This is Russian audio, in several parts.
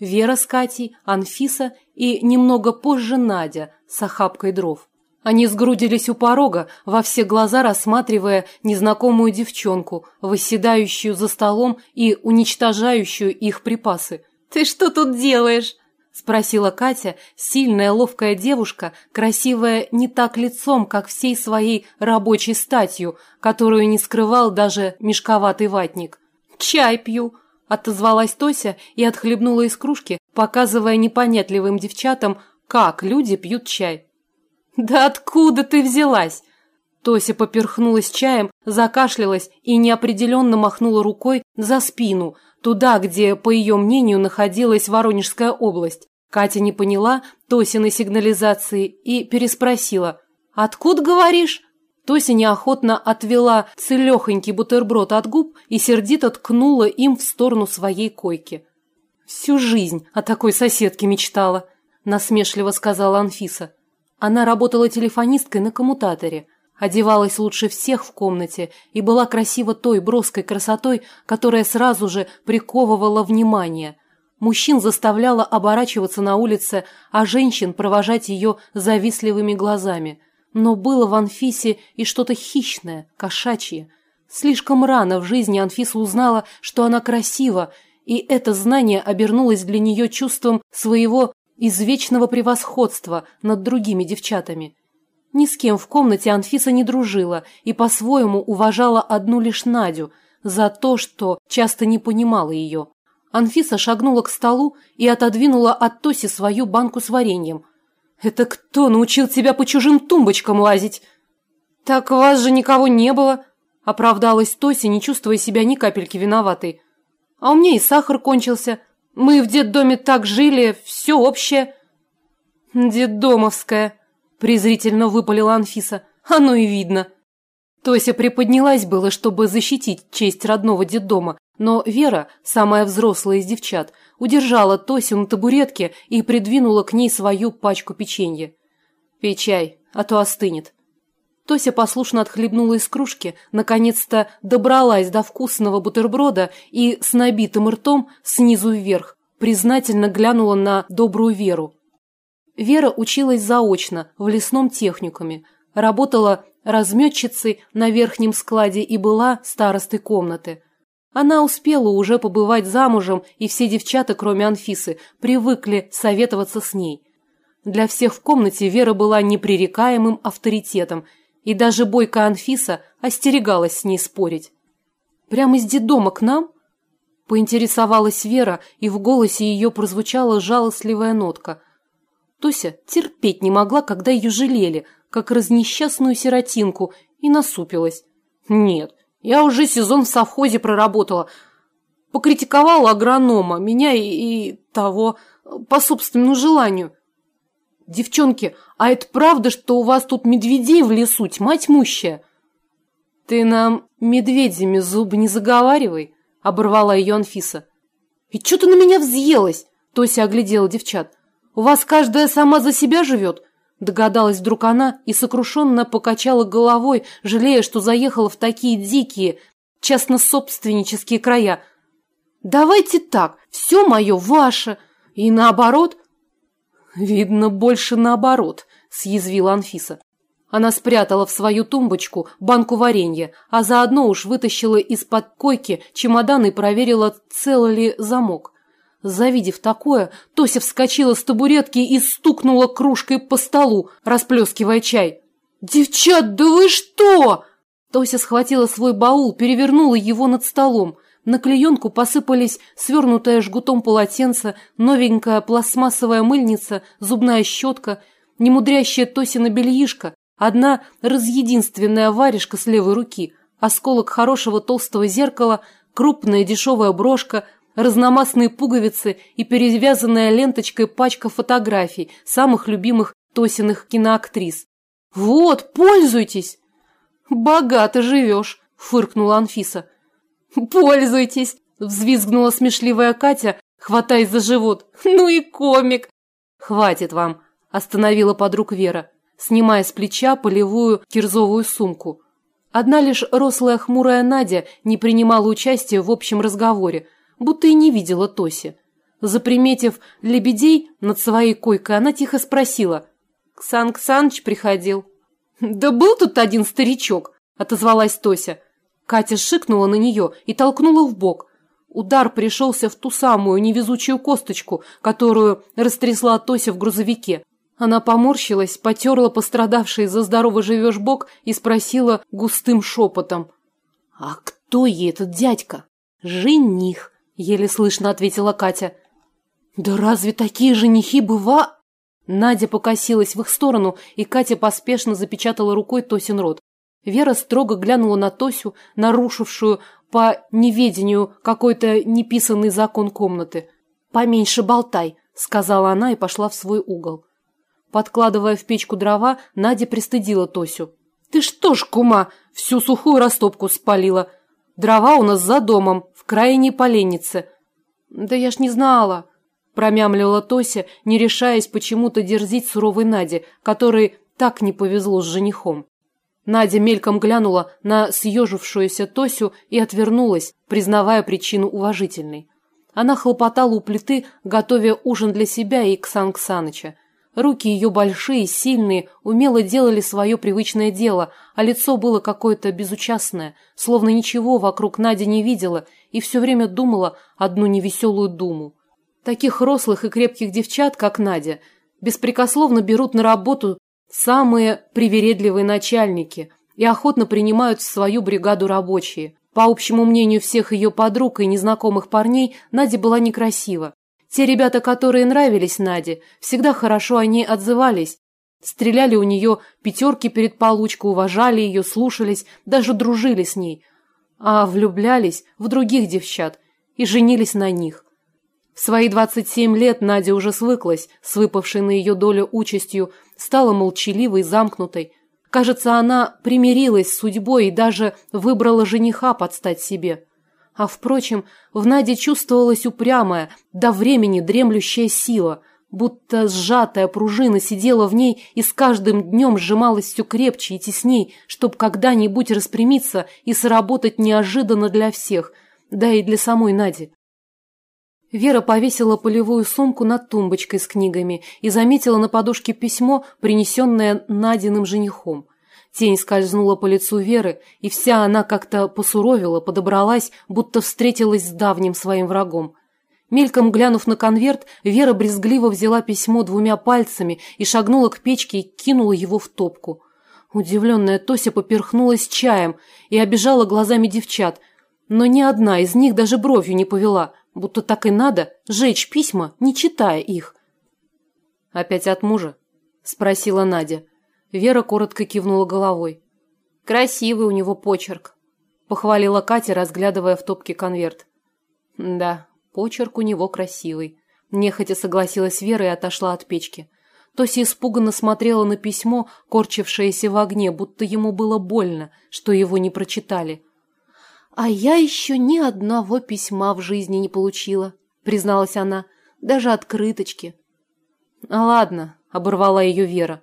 Вера с Катей, Анфиса и немного позже Надя с охапкой дров. Они сгрудились у порога, во все глаза рассматривая незнакомую девчонку, восседающую за столом и уничтожающую их припасы. «Ты что тут делаешь?» – спросила Катя, сильная, ловкая девушка, красивая не так лицом, как всей своей рабочей статью, которую не скрывал даже мешковатый ватник. «Чай пью», – отозвалась Тося и отхлебнула из кружки, показывая непонятливым девчатам, как люди пьют чай. «Да откуда ты взялась?» Тося поперхнулась чаем, закашлялась и неопределенно махнула рукой за спину, туда, где, по ее мнению, находилась Воронежская область. Катя не поняла Тосиной сигнализации и переспросила. «Откуда, говоришь?» Тося неохотно отвела целехонький бутерброд от губ и сердито ткнула им в сторону своей койки. «Всю жизнь о такой соседке мечтала», – насмешливо сказала Анфиса. Она работала телефонисткой на коммутаторе, одевалась лучше всех в комнате и была красива той броской красотой, которая сразу же приковывала внимание. Мужчин заставляла оборачиваться на улице, а женщин провожать ее завистливыми глазами. Но было в Анфисе и что-то хищное, кошачье. Слишком рано в жизни Анфиса узнала, что она красива, и это знание обернулось для нее чувством своего извечного превосходства над другими девчатами. Ни с кем в комнате Анфиса не дружила и по-своему уважала одну лишь Надю за то, что часто не понимала ее. Анфиса шагнула к столу и отодвинула от Тоси свою банку с вареньем. «Это кто научил тебя по чужим тумбочкам лазить?» «Так вас же никого не было», – оправдалась Тося, не чувствуя себя ни капельки виноватой. «А у меня и сахар кончился. Мы в детдоме так жили, все общее. Детдомовская, презрительно выпалила Анфиса. Оно и видно. Тося приподнялась было, чтобы защитить честь родного детдома, но Вера, самая взрослая из девчат, удержала Тосю на табуретке и придвинула к ней свою пачку печенья. «Пей чай, а то остынет». Тося послушно отхлебнула из кружки, наконец-то добралась до вкусного бутерброда и с набитым ртом снизу вверх признательно глянула на добрую Веру. Вера училась заочно в лесном техникуме, работала разметчицей на верхнем складе и была старостой комнаты. Она успела уже побывать замужем, и все девчата, кроме Анфисы, привыкли советоваться с ней. Для всех в комнате Вера была непререкаемым авторитетом – и даже бойкая Анфиса остерегалась с ней спорить. «Прямо из детдома к нам?» Поинтересовалась Вера, и в голосе ее прозвучала жалостливая нотка. Тося терпеть не могла, когда ее жалели, как разнесчастную сиротинку, и насупилась. «Нет, я уже сезон в совхозе проработала. Покритиковала агронома, меня и, и того, по собственному желанию. Девчонки, а это правда, что у вас тут медведей в лесу, тьма тьмущая? Ты нам медведями зубы не заговаривай, оборвала ее Анфиса. И что ты на меня взъелась? Тося оглядела девчат. У вас каждая сама за себя живет? Догадалась вдруг она и сокрушенно покачала головой, жалея, что заехала в такие дикие, частно-собственнические края. Давайте так, все мое ваше, и наоборот, «Видно, больше наоборот», – съязвила Анфиса. Она спрятала в свою тумбочку банку варенья, а заодно уж вытащила из-под койки чемодан и проверила, цел ли замок. Завидев такое, Тося вскочила с табуретки и стукнула кружкой по столу, расплескивая чай. «Девчат, да вы что?» Тося схватила свой баул, перевернула его над столом. На клеенку посыпались свернутое жгутом полотенце, новенькая пластмассовая мыльница, зубная щетка, немудрящая Тосина бельишко, одна разъединственная варежка с левой руки, осколок хорошего толстого зеркала, крупная дешевая брошка, разномастные пуговицы и перевязанная ленточкой пачка фотографий самых любимых Тосиных киноактрис. «Вот, пользуйтесь!» «Богато живешь!» – фыркнула Анфиса. «Пользуйтесь!» – взвизгнула смешливая Катя, хватаясь за живот. «Ну и комик!» «Хватит вам!» – остановила подруг Вера, снимая с плеча полевую кирзовую сумку. Одна лишь рослая хмурая Надя не принимала участия в общем разговоре, будто и не видела Тоси. Заприметив лебедей над своей койкой, она тихо спросила. «Ксан Ксаныч приходил». «Да был тут один старичок», – отозвалась Тося. Катя шикнула на нее и толкнула в бок. Удар пришелся в ту самую невезучую косточку, которую растрясла Тося в грузовике. Она поморщилась, потерла пострадавший за здорово живешь бок и спросила густым шепотом. «А кто ей этот дядька?» «Жених», — еле слышно ответила Катя. «Да разве такие женихи быва...» Надя покосилась в их сторону, и Катя поспешно запечатала рукой Тосин рот. Вера строго глянула на Тосю, нарушившую по неведению какой-то неписанный закон комнаты. «Поменьше болтай», — сказала она и пошла в свой угол. Подкладывая в печку дрова, Надя пристыдила Тосю. «Ты что ж, кума, всю сухую растопку спалила? Дрова у нас за домом, в крайней поленнице». «Да я ж не знала», — промямлила Тося, не решаясь почему-то дерзить суровой Наде, которой так не повезло с женихом. Надя мельком глянула на съежившуюся Тосю и отвернулась, признавая причину уважительной. Она хлопотала у плиты, готовя ужин для себя и Ксан Ксаныча. Руки ее большие, сильные, умело делали свое привычное дело, а лицо было какое-то безучастное, словно ничего вокруг Надя не видела и все время думала одну невеселую думу. Таких рослых и крепких девчат, как Надя, беспрекословно берут на работу самые привередливые начальники и охотно принимают в свою бригаду рабочие. По общему мнению всех ее подруг и незнакомых парней, Надя была некрасива. Те ребята, которые нравились Наде, всегда хорошо о ней отзывались. Стреляли у нее пятерки перед получкой, уважали ее, слушались, даже дружили с ней. А влюблялись в других девчат и женились на них. В свои 27 лет Надя уже свыклась с выпавшей на ее долю участью, стала молчаливой, замкнутой. Кажется, она примирилась с судьбой и даже выбрала жениха под стать себе. А, впрочем, в Наде чувствовалась упрямая, до времени дремлющая сила, будто сжатая пружина сидела в ней и с каждым днем сжималась все крепче и тесней, чтоб когда-нибудь распрямиться и сработать неожиданно для всех, да и для самой Нади. Вера повесила полевую сумку над тумбочкой с книгами и заметила на подушке письмо, принесенное Надиным женихом – Тень скользнула по лицу Веры, и вся она как-то посуровила, подобралась, будто встретилась с давним своим врагом. Мельком глянув на конверт, Вера брезгливо взяла письмо двумя пальцами и шагнула к печке и кинула его в топку. Удивленная Тося поперхнулась чаем и обижала глазами девчат, но ни одна из них даже бровью не повела, будто так и надо жечь письма, не читая их. «Опять от мужа?» – спросила Надя. Вера коротко кивнула головой. «Красивый у него почерк», – похвалила Катя, разглядывая в топке конверт. «Да, почерк у него красивый», – нехотя согласилась Вера и отошла от печки. Тося испуганно смотрела на письмо, корчившееся в огне, будто ему было больно, что его не прочитали. «А я еще ни одного письма в жизни не получила», – призналась она, – «даже открыточки». «А ладно», – оборвала ее Вера.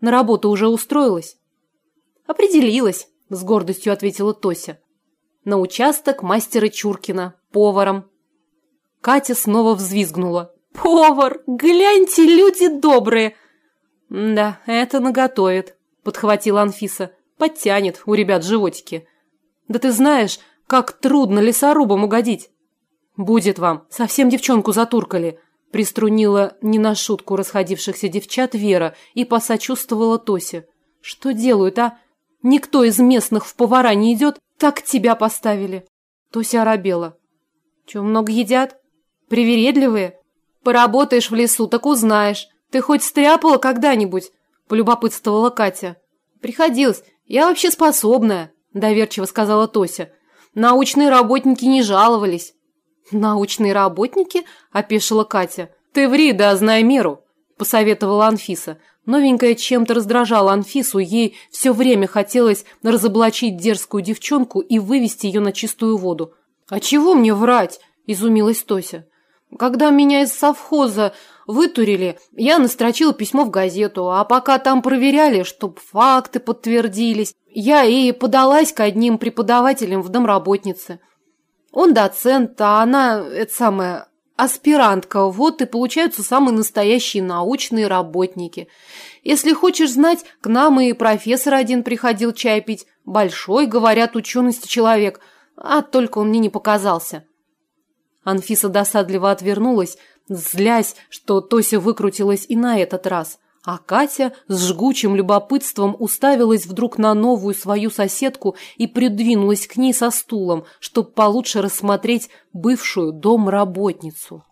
На работу уже устроилась? Определилась, с гордостью ответила Тося. На участок мастера Чуркина, поваром. Катя снова взвизгнула. Повар, гляньте, люди добрые. Да, это наготовит, подхватила Анфиса. Подтянет у ребят животики. Да ты знаешь, как трудно лесорубам угодить. Будет вам, совсем девчонку затуркали. Приструнила не на шутку расходившихся девчат Вера и посочувствовала Тосе. «Что делают, а? Никто из местных в повара не идет, так тебя поставили». Тося оробела. «Че, много едят? Привередливые? Поработаешь в лесу, так узнаешь. Ты хоть стряпала когда-нибудь?» Полюбопытствовала Катя. «Приходилось. Я вообще способная», доверчиво сказала Тося. «Научные работники не жаловались». «Научные работники?» – опешила Катя. «Ты ври, да знай меру», – посоветовала Анфиса. Новенькая чем-то раздражала Анфису, ей все время хотелось разоблачить дерзкую девчонку и вывести ее на чистую воду. «А чего мне врать?» – изумилась Тося. «Когда меня из совхоза вытурили, я настрочила письмо в газету, а пока там проверяли, чтоб факты подтвердились, я и подалась к одним преподавателям в домработнице». Он доцент, а она, это самое, аспирантка, вот и получаются самые настоящие научные работники. Если хочешь знать, к нам и профессор один приходил чай пить. Большой, говорят, учености человек, а только он мне не показался. Анфиса досадливо отвернулась, злясь, что Тося выкрутилась и на этот раз. А Катя с жгучим любопытством уставилась вдруг на новую свою соседку и придвинулась к ней со стулом, чтобы получше рассмотреть бывшую домработницу.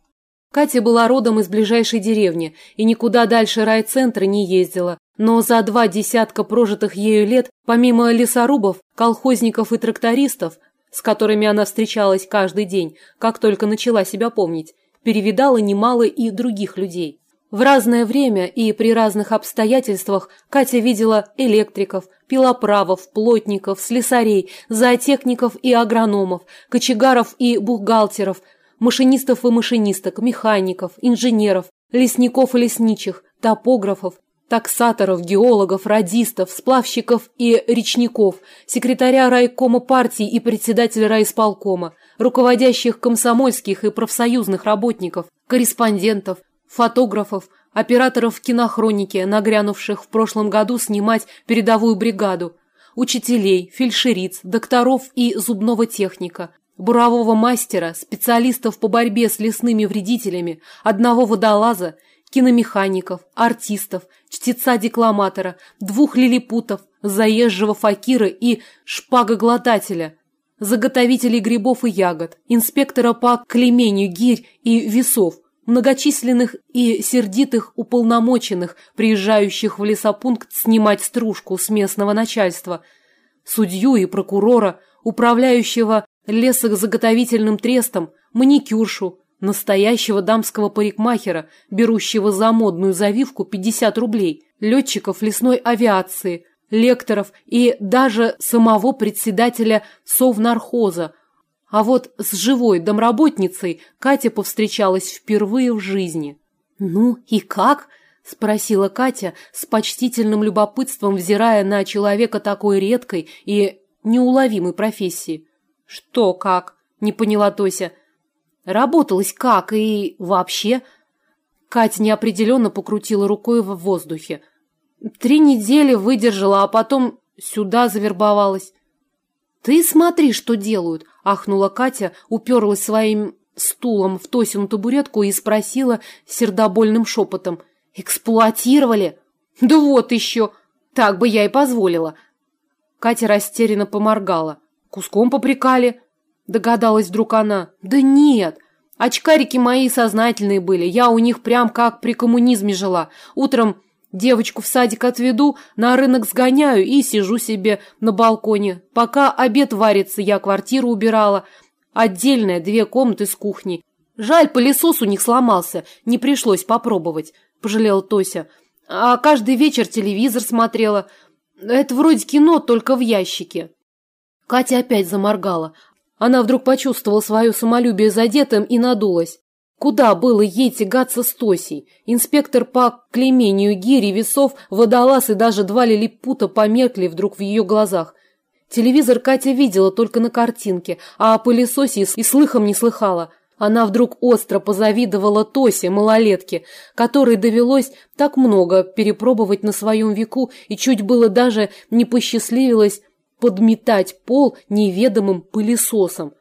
Катя была родом из ближайшей деревни и никуда дальше райцентра не ездила, но за два десятка прожитых ею лет, помимо лесорубов, колхозников и трактористов, с которыми она встречалась каждый день, как только начала себя помнить, перевидала немало и других людей. В разное время и при разных обстоятельствах Катя видела электриков, пилоправов, плотников, слесарей, зоотехников и агрономов, кочегаров и бухгалтеров, машинистов и машинисток, механиков, инженеров, лесников и лесничих, топографов, таксаторов, геологов, радистов, сплавщиков и речников, секретаря райкома партии и председателя райисполкома, руководящих комсомольских и профсоюзных работников, корреспондентов, фотографов, операторов кинохроники, нагрянувших в прошлом году снимать передовую бригаду, учителей, фельдшериц, докторов и зубного техника, бурового мастера, специалистов по борьбе с лесными вредителями, одного водолаза, киномехаников, артистов, чтеца-декламатора, двух лилипутов, заезжего факира и шпагоглотателя, заготовителей грибов и ягод, инспектора по клемению гирь и весов – многочисленных и сердитых уполномоченных, приезжающих в лесопункт снимать стружку с местного начальства, судью и прокурора, управляющего лесозаготовительным трестом, маникюршу, настоящего дамского парикмахера, берущего за модную завивку 50 рублей, летчиков лесной авиации, лекторов и даже самого председателя Совнархоза, а вот с живой домработницей Катя повстречалась впервые в жизни. «Ну и как?» – спросила Катя с почтительным любопытством, взирая на человека такой редкой и неуловимой профессии. «Что как?» – не поняла Тося. «Работалось как и вообще?» Катя неопределенно покрутила рукой в воздухе. «Три недели выдержала, а потом сюда завербовалась». «Ты смотри, что делают!» – ахнула Катя, уперлась своим стулом в Тосину табуретку и спросила сердобольным шепотом. «Эксплуатировали?» «Да вот еще! Так бы я и позволила!» Катя растерянно поморгала. «Куском попрекали?» Догадалась вдруг она. «Да нет! Очкарики мои сознательные были. Я у них прям как при коммунизме жила. Утром Девочку в садик отведу, на рынок сгоняю и сижу себе на балконе. Пока обед варится, я квартиру убирала. Отдельная, две комнаты с кухней. Жаль, пылесос у них сломался, не пришлось попробовать, пожалела Тося. А каждый вечер телевизор смотрела. Это вроде кино, только в ящике. Катя опять заморгала. Она вдруг почувствовала свое самолюбие задетым и надулась. Куда было ей тягаться с Тосей? Инспектор по клеймению гири, весов, водолаз и даже два лилипута померкли вдруг в ее глазах. Телевизор Катя видела только на картинке, а о пылесосе и слыхом не слыхала. Она вдруг остро позавидовала Тосе, малолетке, которой довелось так много перепробовать на своем веку и чуть было даже не посчастливилось подметать пол неведомым пылесосом.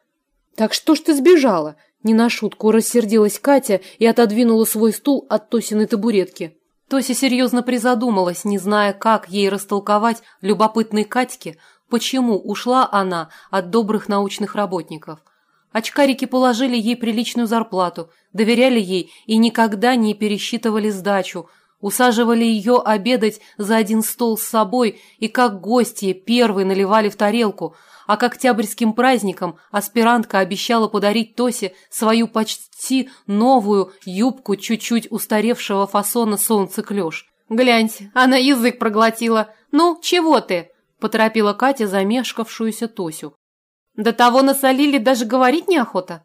«Так что ж ты сбежала?» Не на шутку рассердилась Катя и отодвинула свой стул от Тосиной табуретки. Тося серьезно призадумалась, не зная, как ей растолковать любопытной Катьке, почему ушла она от добрых научных работников. Очкарики положили ей приличную зарплату, доверяли ей и никогда не пересчитывали сдачу, усаживали ее обедать за один стол с собой и как гости первые наливали в тарелку – а к октябрьским праздникам аспирантка обещала подарить Тосе свою почти новую юбку чуть-чуть устаревшего фасона солнцеклёш. «Гляньте, она язык проглотила. Ну, чего ты?» – поторопила Катя замешкавшуюся Тосю. «До того насолили, даже говорить неохота».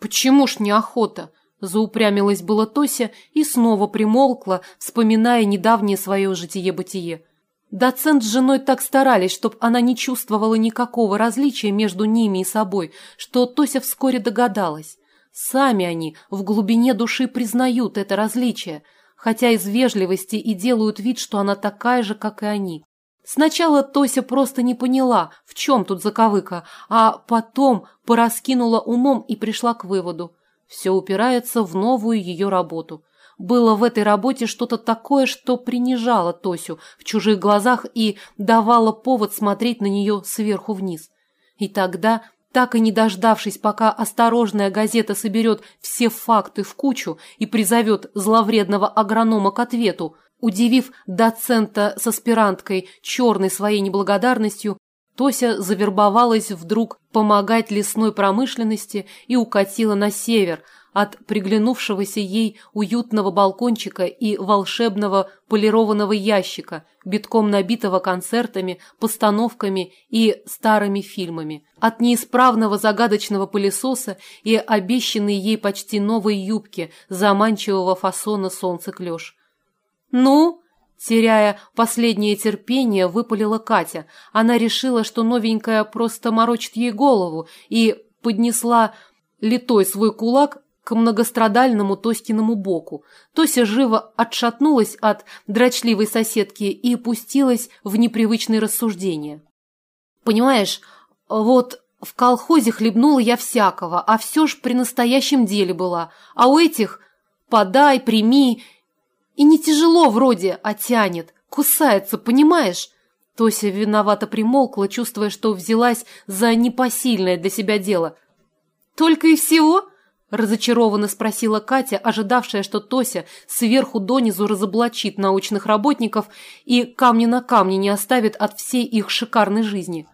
«Почему ж неохота?» – заупрямилась была Тося и снова примолкла, вспоминая недавнее свое житие-бытие. Доцент с женой так старались, чтобы она не чувствовала никакого различия между ними и собой, что Тося вскоре догадалась. Сами они в глубине души признают это различие, хотя из вежливости и делают вид, что она такая же, как и они. Сначала Тося просто не поняла, в чем тут заковыка, а потом пораскинула умом и пришла к выводу. Все упирается в новую ее работу. Было в этой работе что-то такое, что принижало Тосю в чужих глазах и давало повод смотреть на нее сверху вниз. И тогда, так и не дождавшись, пока осторожная газета соберет все факты в кучу и призовет зловредного агронома к ответу, Удивив доцента с аспиранткой черной своей неблагодарностью, Тося завербовалась вдруг помогать лесной промышленности и укатила на север от приглянувшегося ей уютного балкончика и волшебного полированного ящика, битком набитого концертами, постановками и старыми фильмами, от неисправного загадочного пылесоса и обещанной ей почти новой юбки заманчивого фасона солнце-клёш. «Ну?» Теряя последнее терпение, выпалила Катя. Она решила, что новенькая просто морочит ей голову, и поднесла литой свой кулак к многострадальному Тоськиному боку. Тося живо отшатнулась от дрочливой соседки и пустилась в непривычные рассуждения. «Понимаешь, вот в колхозе хлебнула я всякого, а все ж при настоящем деле была, а у этих «подай, прими» И не тяжело вроде, а тянет, кусается, понимаешь? Тося виновато примолкла, чувствуя, что взялась за непосильное для себя дело. «Только и всего?» – разочарованно спросила Катя, ожидавшая, что Тося сверху донизу разоблачит научных работников и камни на камне не оставит от всей их шикарной жизни.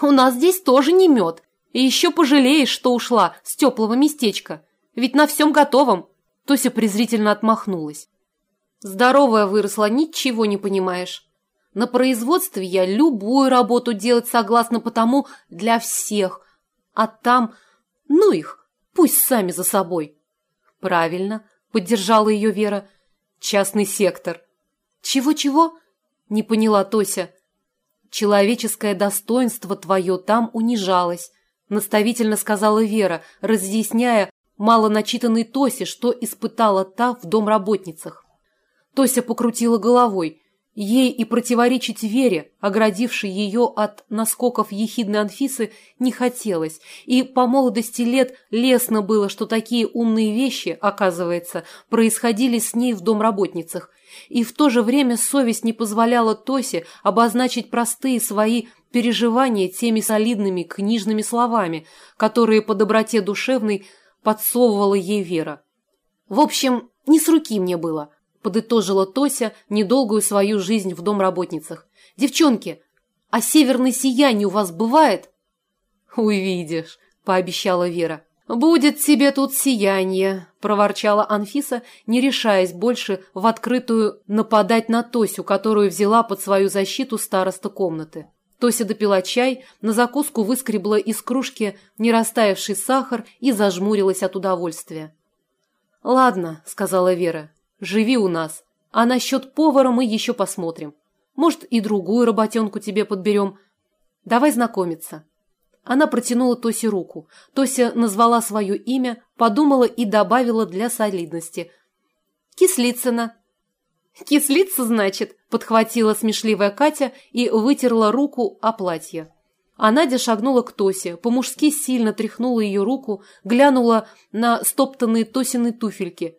«У нас здесь тоже не мед, и еще пожалеешь, что ушла с теплого местечка, ведь на всем готовом». Тося презрительно отмахнулась. Здоровая выросла, ничего не понимаешь. На производстве я любую работу делать согласна, потому для всех. А там, ну их, пусть сами за собой. Правильно, поддержала ее Вера. Частный сектор. Чего-чего? Не поняла Тося. Человеческое достоинство твое там унижалось, наставительно сказала Вера, разъясняя малоначитанной Тосе, что испытала та в домработницах. Тося покрутила головой. Ей и противоречить Вере, оградившей ее от наскоков ехидной Анфисы, не хотелось, и по молодости лет лестно было, что такие умные вещи, оказывается, происходили с ней в домработницах, и в то же время совесть не позволяла Тосе обозначить простые свои переживания теми солидными книжными словами, которые по доброте душевной подсовывала ей Вера. В общем, не с руки мне было подытожила Тося недолгую свою жизнь в домработницах. «Девчонки, а северное сияние у вас бывает?» «Увидишь», – пообещала Вера. «Будет тебе тут сияние», – проворчала Анфиса, не решаясь больше в открытую нападать на Тосю, которую взяла под свою защиту староста комнаты. Тося допила чай, на закуску выскребла из кружки не растаявший сахар и зажмурилась от удовольствия. «Ладно», – сказала Вера, Живи у нас. А насчет повара мы еще посмотрим. Может, и другую работенку тебе подберем. Давай знакомиться». Она протянула Тосе руку. Тося назвала свое имя, подумала и добавила для солидности. «Кислицына». «Кислица, значит?» – подхватила смешливая Катя и вытерла руку о платье. А Надя шагнула к Тосе, по-мужски сильно тряхнула ее руку, глянула на стоптанные Тосины туфельки.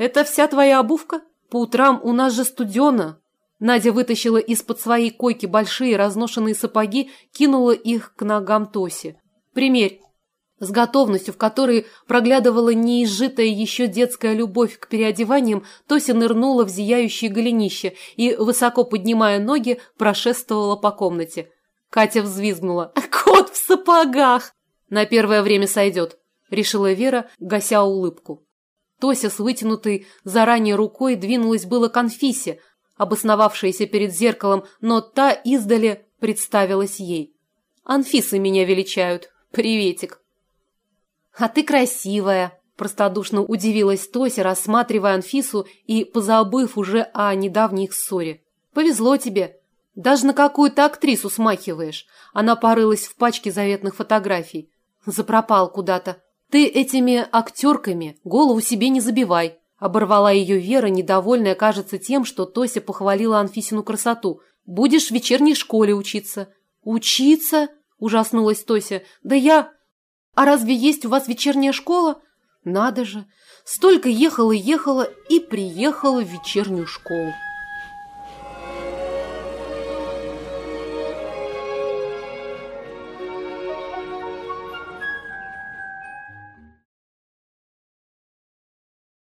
«Это вся твоя обувка? По утрам у нас же студено!» Надя вытащила из-под своей койки большие разношенные сапоги, кинула их к ногам Тоси. «Примерь!» С готовностью, в которой проглядывала неизжитая еще детская любовь к переодеваниям, Тося нырнула в зияющее голенище и, высоко поднимая ноги, прошествовала по комнате. Катя взвизгнула. «Кот в сапогах!» «На первое время сойдет», — решила Вера, гася улыбку. Тося с вытянутой заранее рукой двинулась было к Анфисе, обосновавшейся перед зеркалом, но та издали представилась ей. «Анфисы меня величают. Приветик!» «А ты красивая!» – простодушно удивилась Тося, рассматривая Анфису и позабыв уже о недавней их ссоре. «Повезло тебе. Даже на какую-то актрису смахиваешь». Она порылась в пачке заветных фотографий. Запропал куда-то. Ты этими актерками голову себе не забивай. Оборвала ее Вера, недовольная, кажется, тем, что Тося похвалила Анфисину красоту. Будешь в вечерней школе учиться. Учиться? Ужаснулась Тося. Да я... А разве есть у вас вечерняя школа? Надо же. Столько ехала-ехала и приехала в вечернюю школу.